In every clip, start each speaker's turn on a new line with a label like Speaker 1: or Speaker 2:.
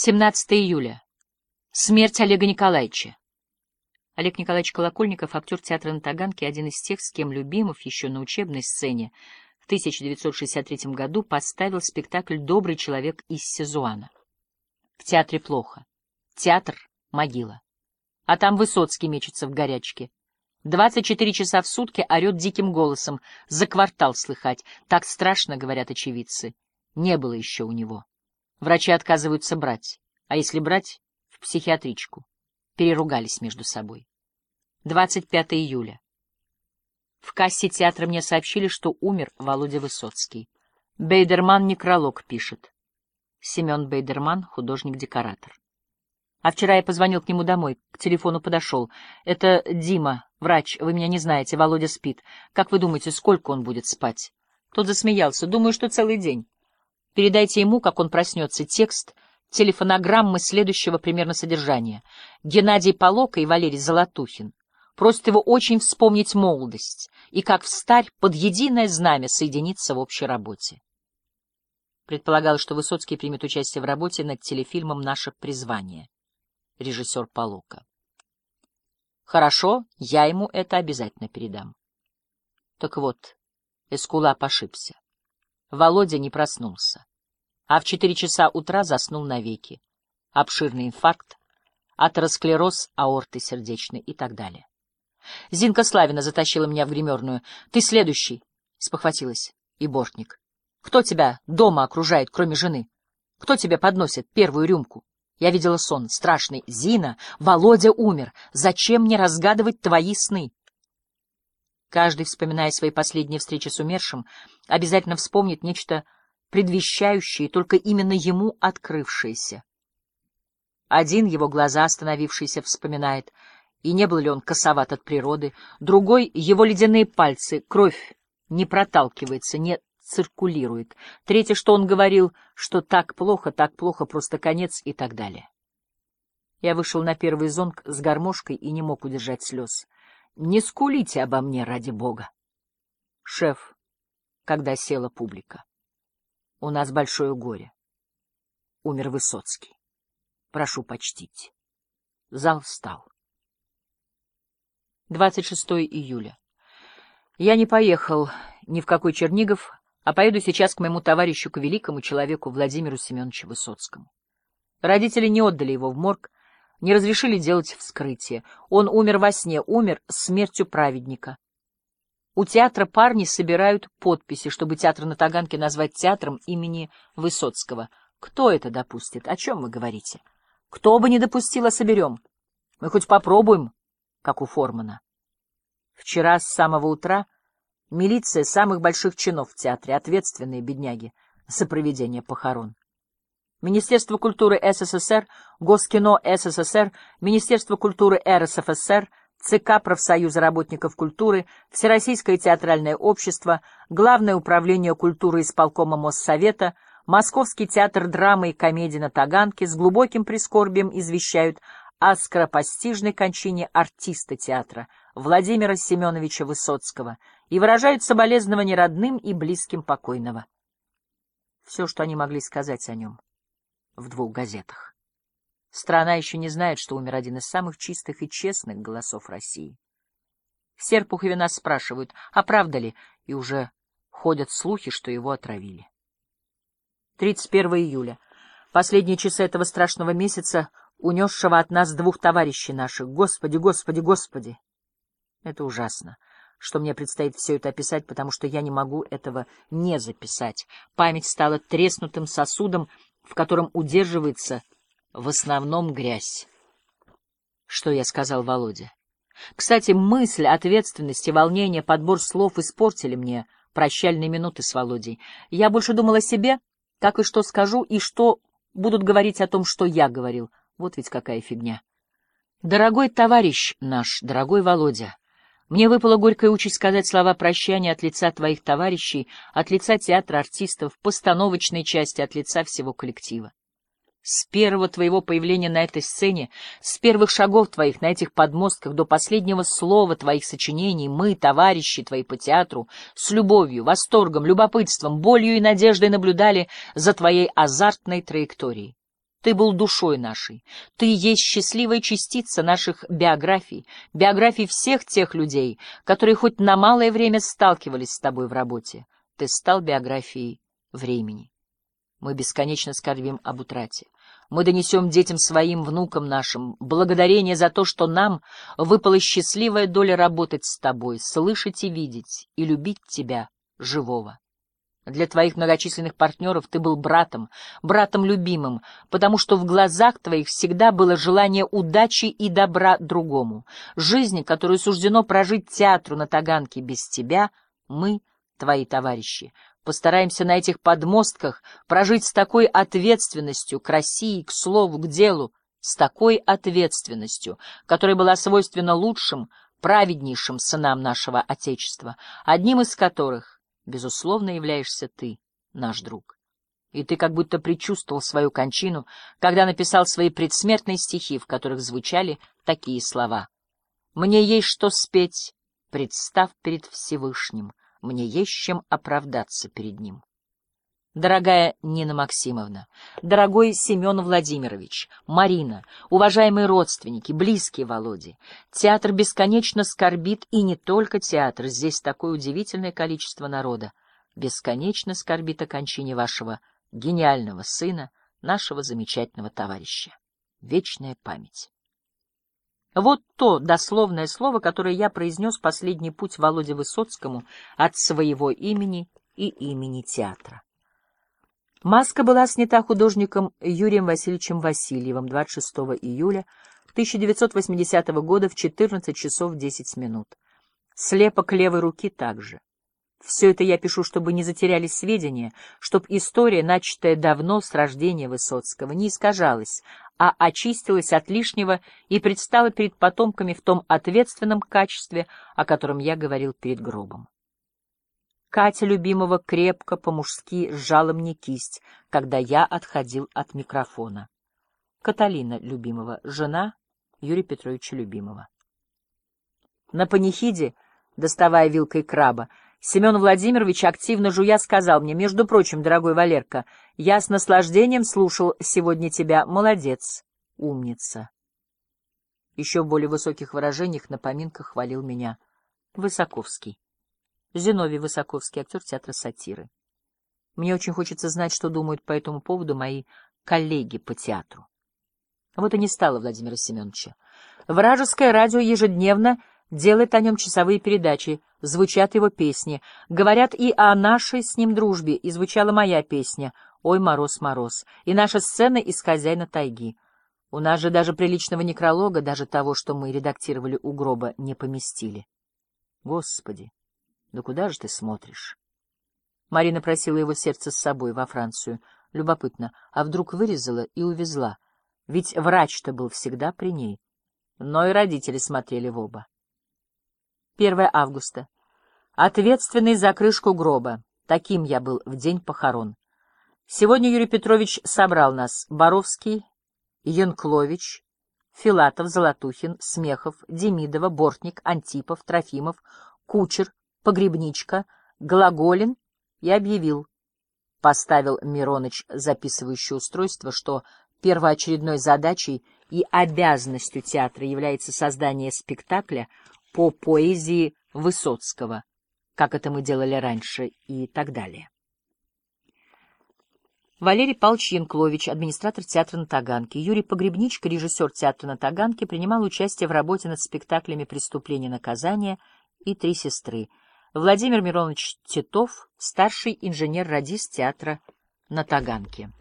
Speaker 1: 17 июля. Смерть Олега Николаевича. Олег Николаевич Колокольников, актер театра на Таганке, один из тех, с кем Любимов еще на учебной сцене в 1963 году поставил спектакль «Добрый человек из Сезуана». В театре плохо. Театр — могила. А там Высоцкий мечется в горячке. 24 часа в сутки орет диким голосом, за квартал слыхать. Так страшно, говорят очевидцы. Не было еще у него. Врачи отказываются брать, а если брать — в психиатричку. Переругались между собой. 25 июля. В кассе театра мне сообщили, что умер Володя Высоцкий. Бейдерман некролог пишет. Семен Бейдерман, художник-декоратор. А вчера я позвонил к нему домой, к телефону подошел. Это Дима, врач, вы меня не знаете, Володя спит. Как вы думаете, сколько он будет спать? Тот засмеялся. Думаю, что целый день. Передайте ему, как он проснется, текст телефонограммы следующего примерно содержания. Геннадий Полока и Валерий Золотухин просят его очень вспомнить молодость и как встарь под единое знамя соединиться в общей работе. Предполагалось, что Высоцкий примет участие в работе над телефильмом «Наше призвание». Режиссер Полока. Хорошо, я ему это обязательно передам. Так вот, Эскулап ошибся. Володя не проснулся а в четыре часа утра заснул навеки. Обширный инфаркт, атеросклероз аорты сердечной и так далее. Зинка Славина затащила меня в гримерную. — Ты следующий, — спохватилась. И бортник. — Кто тебя дома окружает, кроме жены? Кто тебе подносит первую рюмку? Я видела сон, страшный. Зина, Володя умер. Зачем мне разгадывать твои сны? Каждый, вспоминая свои последние встречи с умершим, обязательно вспомнит нечто предвещающие только именно ему открывшиеся. Один его глаза остановившиеся вспоминает, и не был ли он косоват от природы, другой — его ледяные пальцы, кровь не проталкивается, не циркулирует, третий, что он говорил, что так плохо, так плохо, просто конец и так далее. Я вышел на первый зонг с гармошкой и не мог удержать слез. «Не скулите обо мне, ради бога!» Шеф, когда села публика. У нас большое горе. Умер Высоцкий. Прошу почтить. Зал встал. 26 июля. Я не поехал ни в какой Чернигов, а поеду сейчас к моему товарищу, к великому человеку Владимиру Семеновичу Высоцкому. Родители не отдали его в морг, не разрешили делать вскрытие. Он умер во сне, умер смертью праведника. У театра парни собирают подписи, чтобы театр на Таганке назвать театром имени Высоцкого. Кто это допустит? О чем вы говорите? Кто бы не допустил, а соберем. Мы хоть попробуем, как у Формана. Вчера с самого утра милиция самых больших чинов в театре, ответственные бедняги за проведение похорон. Министерство культуры СССР, Госкино СССР, Министерство культуры РСФСР — ЦК Профсоюза работников культуры, Всероссийское театральное общество, Главное управление культуры исполкома Моссовета, Московский театр драмы и комедии на Таганке с глубоким прискорбием извещают о скоропостижной кончине артиста театра Владимира Семеновича Высоцкого и выражают соболезнования родным и близким покойного. Все, что они могли сказать о нем в двух газетах. Страна еще не знает, что умер один из самых чистых и честных голосов России. Серпухове нас спрашивают, а правда ли, и уже ходят слухи, что его отравили. 31 июля. Последние часы этого страшного месяца, унесшего от нас двух товарищей наших. Господи, Господи, Господи! Это ужасно, что мне предстоит все это описать, потому что я не могу этого не записать. Память стала треснутым сосудом, в котором удерживается в основном грязь. Что я сказал Володе? Кстати, мысль, ответственность и волнение, подбор слов испортили мне прощальные минуты с Володей. Я больше думал о себе, как и что скажу, и что будут говорить о том, что я говорил. Вот ведь какая фигня. Дорогой товарищ наш, дорогой Володя, мне выпала горькая участь сказать слова прощания от лица твоих товарищей, от лица театра артистов, постановочной части, от лица всего коллектива. С первого твоего появления на этой сцене, с первых шагов твоих на этих подмостках до последнего слова твоих сочинений мы, товарищи твои по театру, с любовью, восторгом, любопытством, болью и надеждой наблюдали за твоей азартной траекторией. Ты был душой нашей. Ты есть счастливая частица наших биографий, биографий всех тех людей, которые хоть на малое время сталкивались с тобой в работе. Ты стал биографией времени. Мы бесконечно скорбим об утрате. Мы донесем детям своим, внукам нашим, благодарение за то, что нам выпала счастливая доля работать с тобой, слышать и видеть, и любить тебя, живого. Для твоих многочисленных партнеров ты был братом, братом любимым, потому что в глазах твоих всегда было желание удачи и добра другому. Жизни, которую суждено прожить театру на Таганке без тебя, мы, твои товарищи, постараемся на этих подмостках прожить с такой ответственностью к России, к слову, к делу, с такой ответственностью, которая была свойственна лучшим, праведнейшим сынам нашего Отечества, одним из которых безусловно, являешься ты, наш друг. И ты как будто предчувствовал свою кончину, когда написал свои предсмертные стихи, в которых звучали такие слова. «Мне есть что спеть, представ перед Всевышним, мне есть чем оправдаться перед Ним». Дорогая Нина Максимовна, дорогой Семен Владимирович, Марина, уважаемые родственники, близкие Володе, театр бесконечно скорбит, и не только театр, здесь такое удивительное количество народа, бесконечно скорбит о кончине вашего гениального сына, нашего замечательного товарища. Вечная память. Вот то дословное слово, которое я произнес последний путь Володе Высоцкому от своего имени и имени театра. Маска была снята художником Юрием Васильевичем Васильевым 26 июля 1980 года в 14 часов 10 минут. Слепок левой руки также. Все это я пишу, чтобы не затерялись сведения, чтобы история, начатая давно с рождения Высоцкого, не искажалась, а очистилась от лишнего и предстала перед потомками в том ответственном качестве, о котором я говорил перед гробом. Катя любимого крепко по-мужски сжала мне кисть, когда я отходил от микрофона. Каталина любимого, жена Юрия Петровича любимого. На панихиде, доставая вилкой краба, Семен Владимирович, активно жуя, сказал мне, между прочим, дорогой Валерка, я с наслаждением слушал сегодня тебя. Молодец, умница. Еще в более высоких выражениях на поминках хвалил меня Высоковский. Зиновий Высоковский, актер театра сатиры. Мне очень хочется знать, что думают по этому поводу мои коллеги по театру. Вот и не стало Владимира Семеновича. Вражеское радио ежедневно делает о нем часовые передачи, звучат его песни. Говорят и о нашей с ним дружбе, и звучала моя песня «Ой, мороз, мороз», и наша сцена из «Хозяина тайги». У нас же даже приличного некролога, даже того, что мы редактировали у гроба, не поместили. Господи! Да куда же ты смотришь? Марина просила его сердце с собой во Францию. Любопытно, а вдруг вырезала и увезла? Ведь врач-то был всегда при ней. Но и родители смотрели в оба. 1 августа. Ответственный за крышку гроба. Таким я был в день похорон. Сегодня Юрий Петрович собрал нас. Боровский, Янклович, Филатов, Золотухин, Смехов, Демидова, Бортник, Антипов, Трофимов, Кучер, погребничка, глаголин и объявил. Поставил Мироныч записывающее устройство, что первоочередной задачей и обязанностью театра является создание спектакля по поэзии Высоцкого, как это мы делали раньше, и так далее. Валерий Павлович Янклович, администратор театра на Таганке, Юрий Погребничка, режиссер театра на Таганке, принимал участие в работе над спектаклями «Преступление и наказание» и «Три сестры», Владимир Миронович Титов, старший инженер-радист театра на Таганке.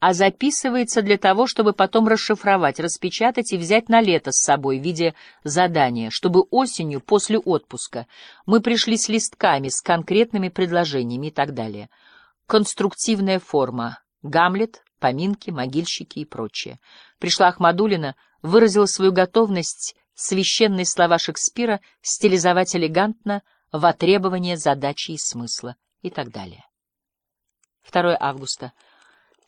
Speaker 1: А записывается для того, чтобы потом расшифровать, распечатать и взять на лето с собой в виде задания, чтобы осенью, после отпуска, мы пришли с листками, с конкретными предложениями и так далее. Конструктивная форма. Гамлет, поминки, могильщики и прочее. Пришла Ахмадулина, выразила свою готовность священные слова Шекспира стилизовать элегантно, во требования задачи и смысла и так далее. 2 августа.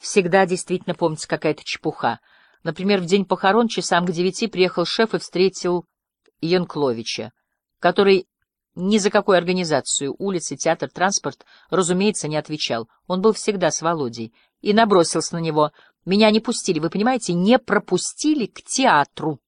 Speaker 1: Всегда действительно помнится какая-то чепуха. Например, в день похорон часам к девяти приехал шеф и встретил Янкловича, который ни за какую организацию, улицы, театр, транспорт, разумеется, не отвечал. Он был всегда с Володей и набросился на него. Меня не пустили, вы понимаете, не пропустили к театру.